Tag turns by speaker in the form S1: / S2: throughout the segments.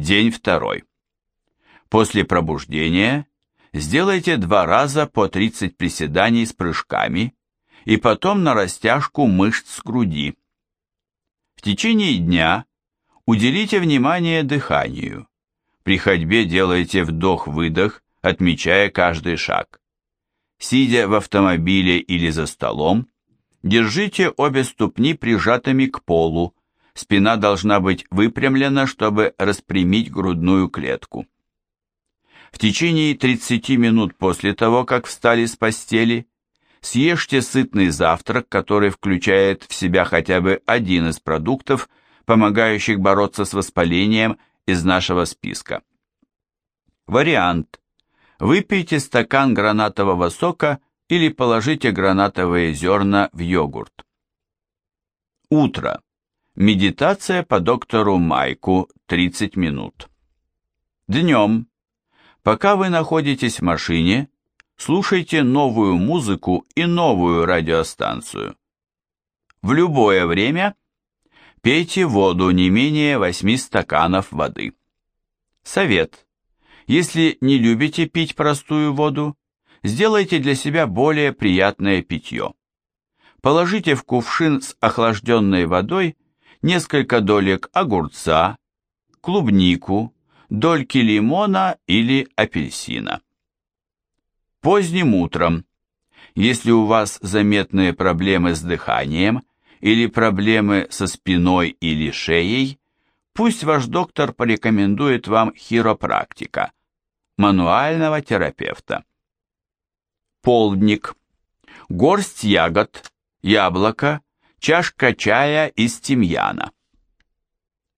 S1: День второй. После пробуждения сделайте два раза по 30 приседаний с прыжками и потом на растяжку мышц груди. В течение дня уделите внимание дыханию. При ходьбе делайте вдох-выдох, отмечая каждый шаг. Сидя в автомобиле или за столом, держите обе ступни прижатыми к полу, спина должна быть выпрямлена, чтобы распрямить грудную клетку. В течение 30 минут после того, как встали с постели, съешьте сытный завтрак, который включает в себя хотя бы один из продуктов, помогающих бороться с воспалением из нашего списка. Вариант. Выпейте стакан гранатового сока или положите гранатовые зерна в йогурт. Утро. Медитация по доктору Майку 30 минут. Днем. Пока вы находитесь в машине, слушайте новую музыку и новую радиостанцию. В любое время пейте воду не менее 8 стаканов воды. Совет. Если не любите пить простую воду, сделайте для себя более приятное питье. Положите в кувшин с охлажденной водой несколько долек огурца, клубнику, дольки лимона или апельсина. Поздним утром, если у вас заметные проблемы с дыханием или проблемы со спиной или шеей, пусть ваш доктор порекомендует вам хиропрактика, мануального терапевта. Полдник. Горсть ягод, яблоко, чашка чая из тимьяна.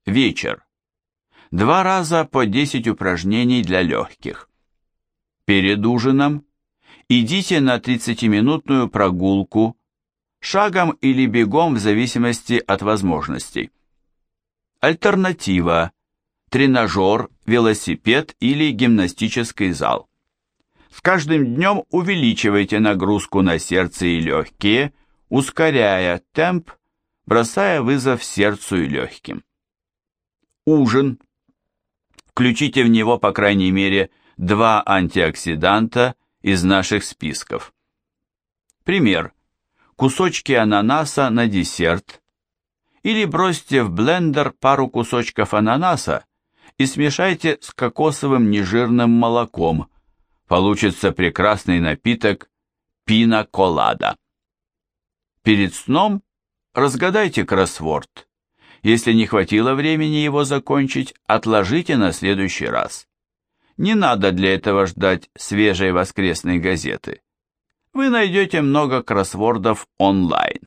S1: Вечер. Два раза по 10 упражнений для легких. Перед ужином идите на 30-минутную прогулку, шагом или бегом в зависимости от возможностей. Альтернатива – тренажер, велосипед или гимнастический зал. С каждым днем увеличивайте нагрузку на сердце и легкие, ускоряя темп, бросая вызов сердцу и легким. Ужин – Включите в него, по крайней мере, два антиоксиданта из наших списков. Пример. Кусочки ананаса на десерт. Или бросьте в блендер пару кусочков ананаса и смешайте с кокосовым нежирным молоком. Получится прекрасный напиток пина-колада. Перед сном разгадайте кроссворд. Если не хватило времени его закончить, отложите на следующий раз. Не надо для этого ждать свежей воскресной газеты. Вы найдете много кроссвордов онлайн.